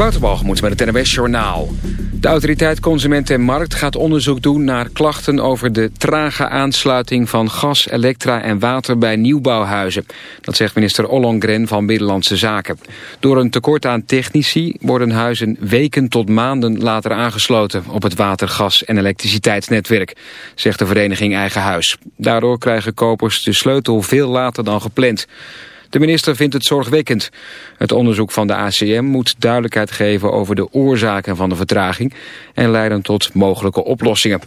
Wouterbalgemoed met het NWS Journaal. De autoriteit Consument en Markt gaat onderzoek doen naar klachten over de trage aansluiting van gas, elektra en water bij nieuwbouwhuizen. Dat zegt minister Ollongren van Middellandse Zaken. Door een tekort aan technici worden huizen weken tot maanden later aangesloten op het water, gas en elektriciteitsnetwerk, zegt de vereniging Eigen Huis. Daardoor krijgen kopers de sleutel veel later dan gepland. De minister vindt het zorgwekkend. Het onderzoek van de ACM moet duidelijkheid geven over de oorzaken van de vertraging en leiden tot mogelijke oplossingen.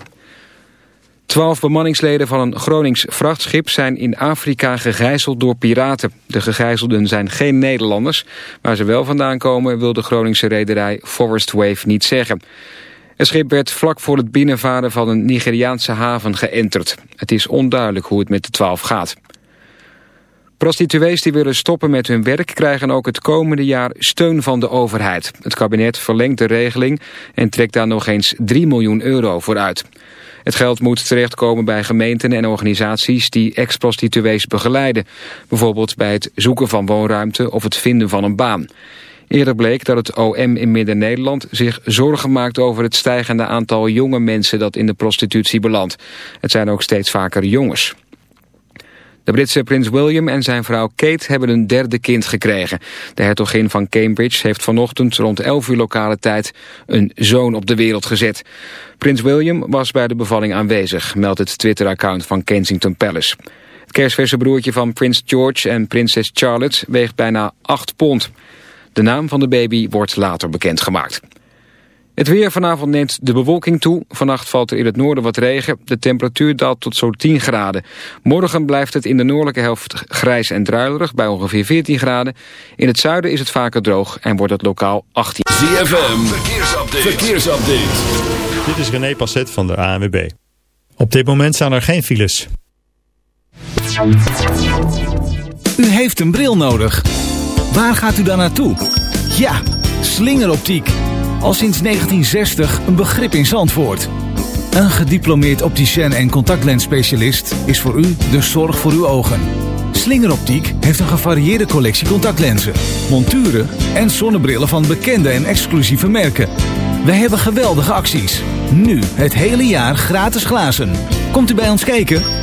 Twaalf bemanningsleden van een Gronings vrachtschip zijn in Afrika gegijzeld door piraten. De gegijzelden zijn geen Nederlanders. Waar ze wel vandaan komen wil de Groningse rederij Forest Wave niet zeggen. Het schip werd vlak voor het binnenvaren van een Nigeriaanse haven geënterd. Het is onduidelijk hoe het met de twaalf gaat. Prostituees die willen stoppen met hun werk krijgen ook het komende jaar steun van de overheid. Het kabinet verlengt de regeling en trekt daar nog eens 3 miljoen euro voor uit. Het geld moet terechtkomen bij gemeenten en organisaties die ex-prostituees begeleiden. Bijvoorbeeld bij het zoeken van woonruimte of het vinden van een baan. Eerder bleek dat het OM in Midden-Nederland zich zorgen maakt over het stijgende aantal jonge mensen dat in de prostitutie belandt. Het zijn ook steeds vaker jongens. De Britse prins William en zijn vrouw Kate hebben een derde kind gekregen. De hertogin van Cambridge heeft vanochtend rond 11 uur lokale tijd een zoon op de wereld gezet. Prins William was bij de bevalling aanwezig, meldt het Twitter-account van Kensington Palace. Het kerstverse broertje van prins George en prinses Charlotte weegt bijna 8 pond. De naam van de baby wordt later bekendgemaakt. Het weer vanavond neemt de bewolking toe. Vannacht valt er in het noorden wat regen. De temperatuur daalt tot zo'n 10 graden. Morgen blijft het in de noordelijke helft grijs en druilerig bij ongeveer 14 graden. In het zuiden is het vaker droog en wordt het lokaal 18. ZFM, verkeersupdate. verkeersupdate. Dit is René Passet van de ANWB. Op dit moment staan er geen files. U heeft een bril nodig. Waar gaat u dan naartoe? Ja, slingeroptiek al sinds 1960 een begrip in Zandvoort. Een gediplomeerd opticien en contactlensspecialist is voor u de zorg voor uw ogen. Slingeroptiek heeft een gevarieerde collectie contactlenzen, monturen en zonnebrillen van bekende en exclusieve merken. Wij hebben geweldige acties. Nu het hele jaar gratis glazen. Komt u bij ons kijken?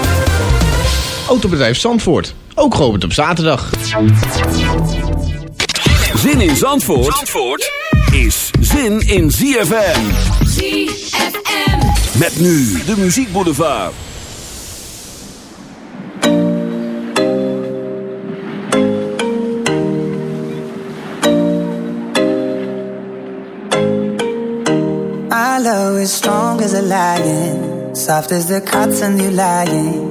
Autobedrijf Zandvoort, ook geopend op zaterdag. Zin in Zandvoort, Zandvoort is zin in ZFM. ZFM. Met nu de muziekboulevard. My love is strong as a lion, soft as the cotton you lying.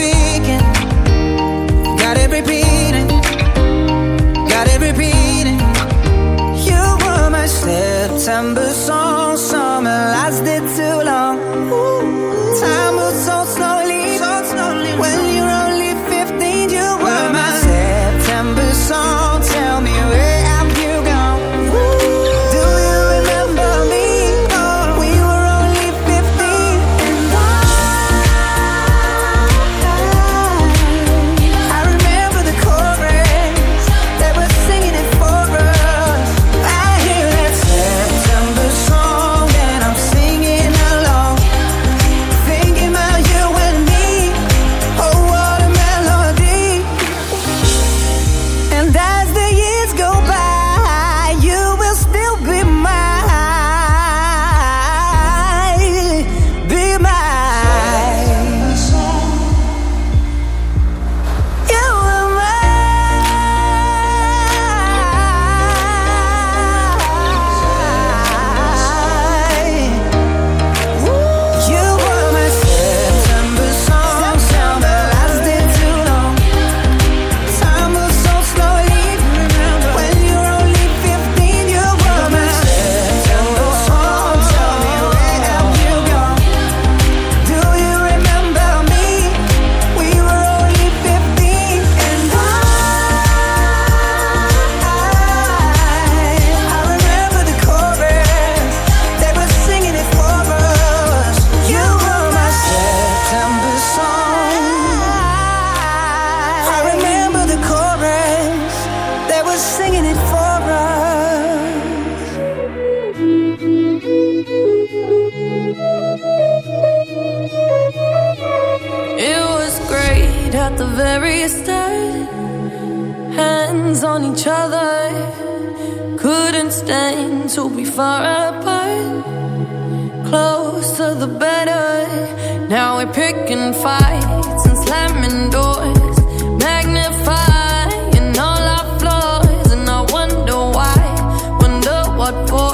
at the very start. Hands on each other, couldn't stand to be far apart. Closer the better. Now we're picking fights and slamming doors, magnifying all our flaws, and I wonder why, wonder what for.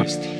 Christ.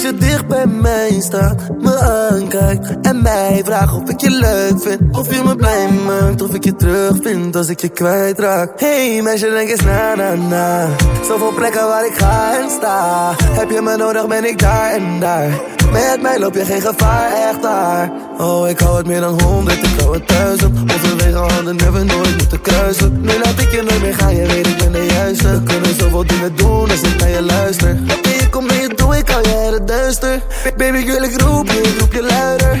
Je dicht bij mij staat, me aankijkt en mij vraagt of ik je leuk vind. Of je me blij maakt, of ik je terug vind als ik je kwijtraak. Hey meisje, denk eens na na na. Zoveel plekken waar ik ga en sta. Heb je me nodig, ben ik daar en daar. Met mij loop je geen gevaar, echt daar. Oh, ik hou het meer dan honderd, ik hou het duizend. Overwege handen hebben nooit moeten kruisen. Nu laat ik je nooit meer gaan, je weet ik ben de juiste. We kunnen zoveel dingen doen als ik naar je luister. Ik kom je toe, ik uit het duister. Baby, wil ik roep je, ik roep je luider.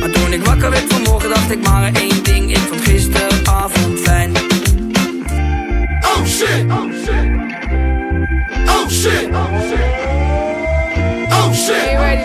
Maar toen ik wakker werd vanmorgen, dacht ik maar één ding. Ik vond gisteravond fijn. Oh shit! Oh shit! Oh shit! Oh shit! Are you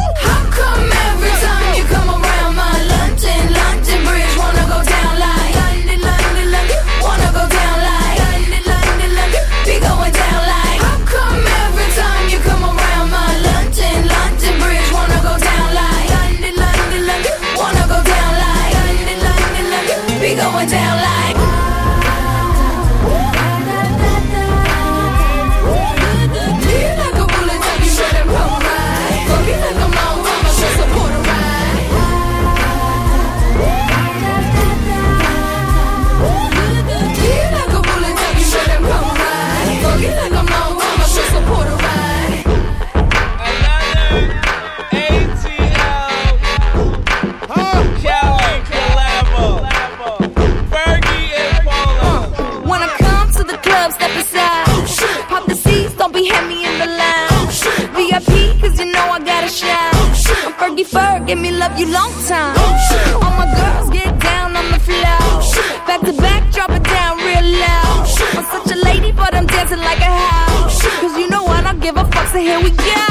So here we go.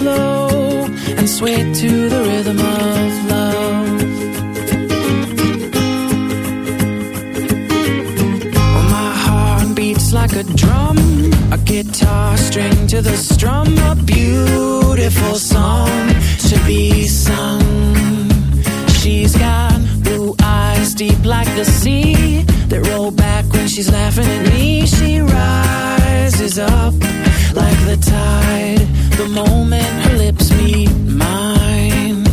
music low and sway to the rhythm of love. My heart beats like a drum, a guitar string to the strum, a beautiful song to be sung. She's got blue eyes deep like the sea that roll back when she's laughing at me. She rises up the tide the moment her lips meet mine.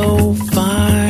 so far.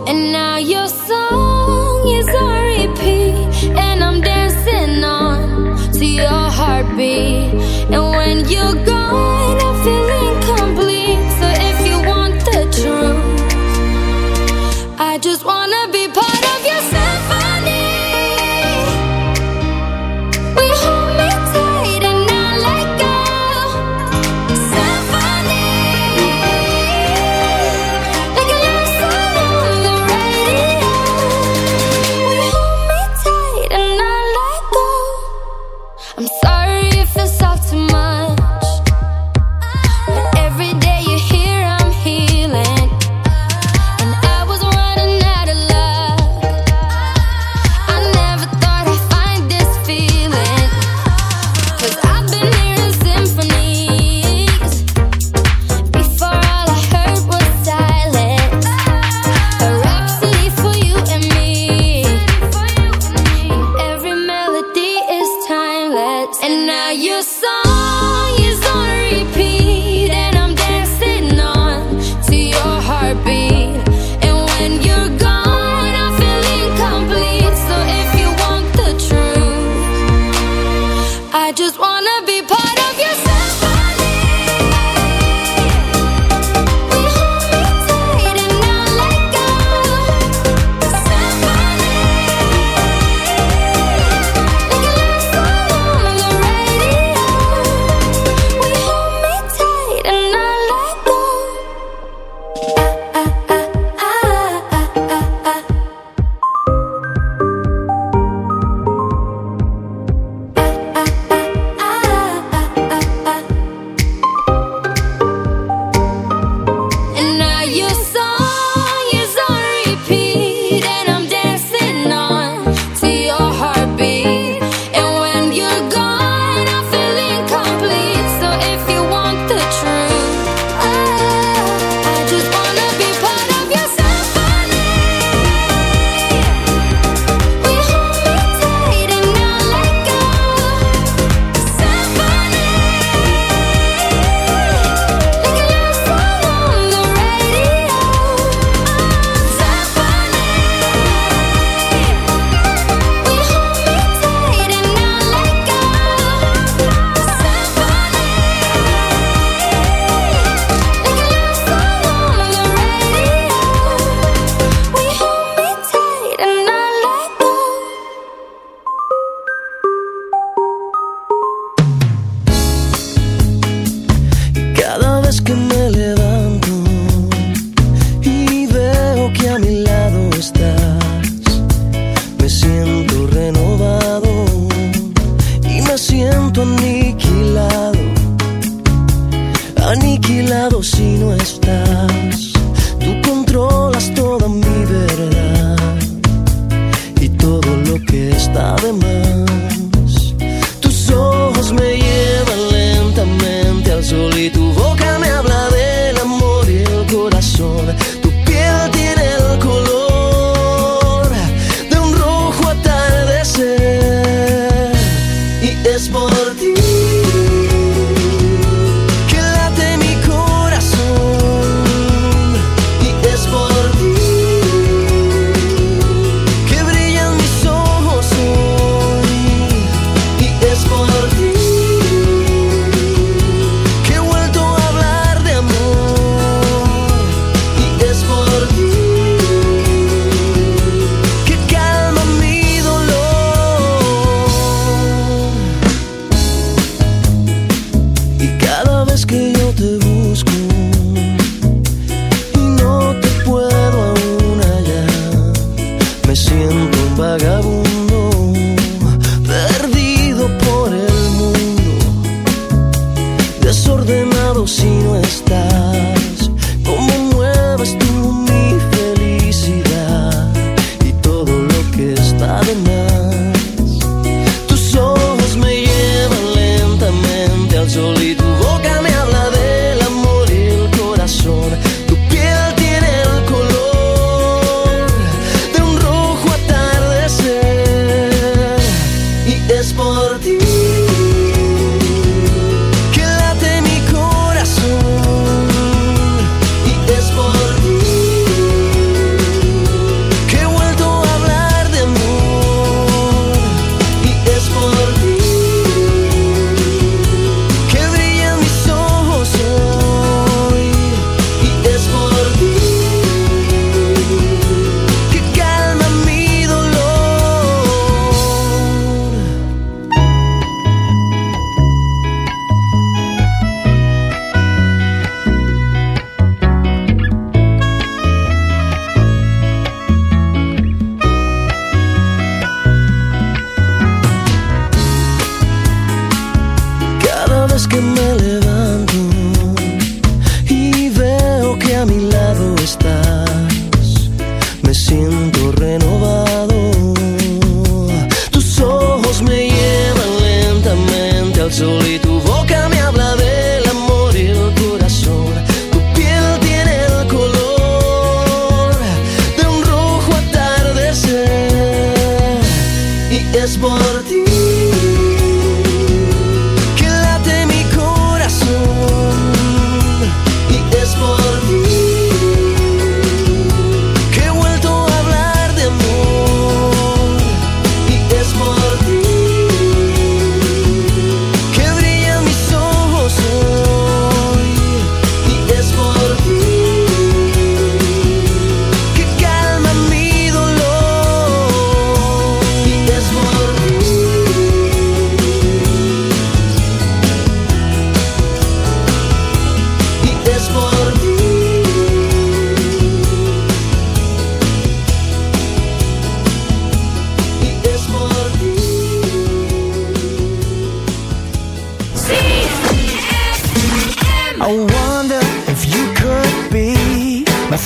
Aniquilado si no estás. Tú controlas toda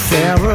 Sarah.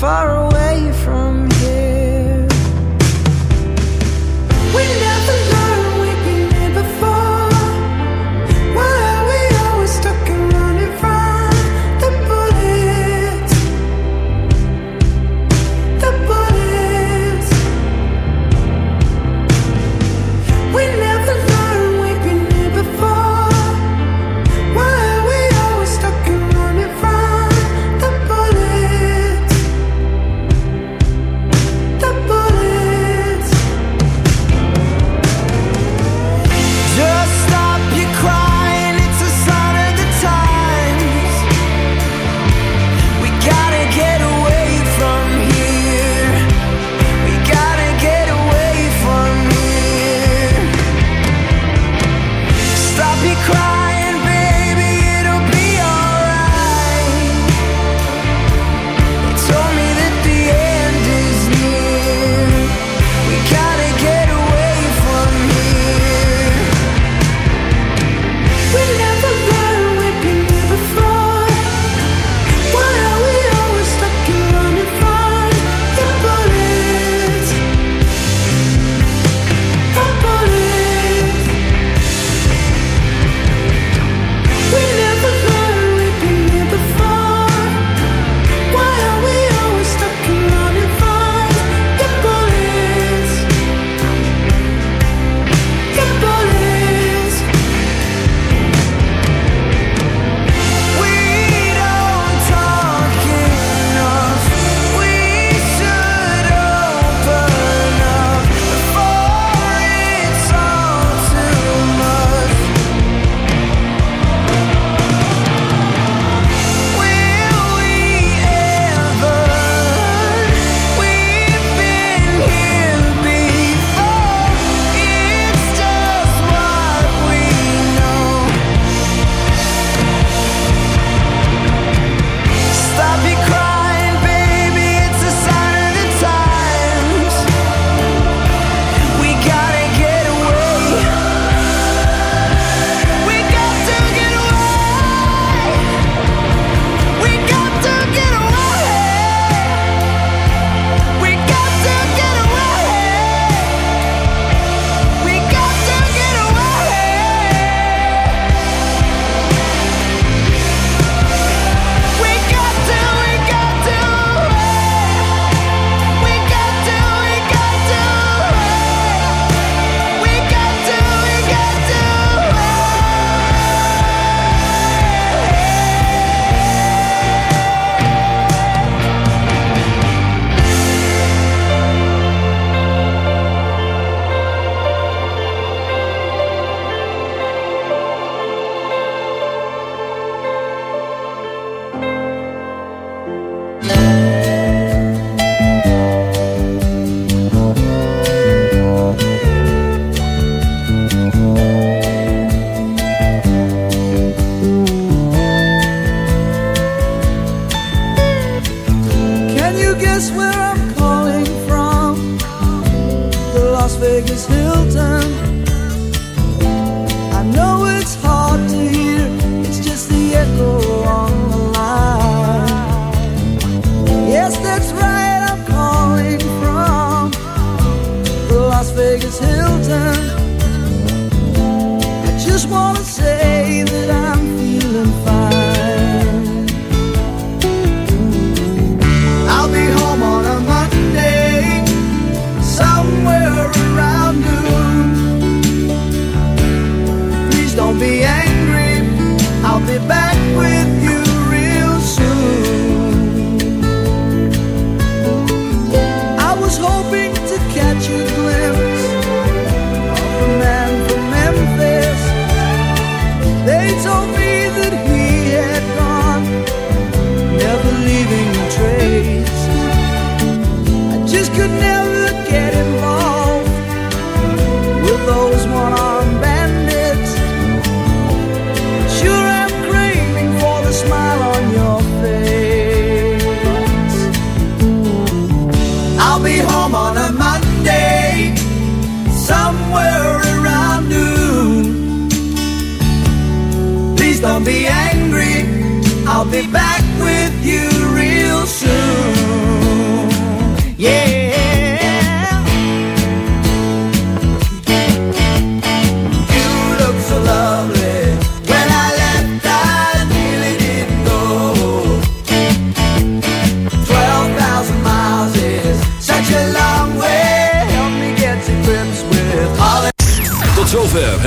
far away.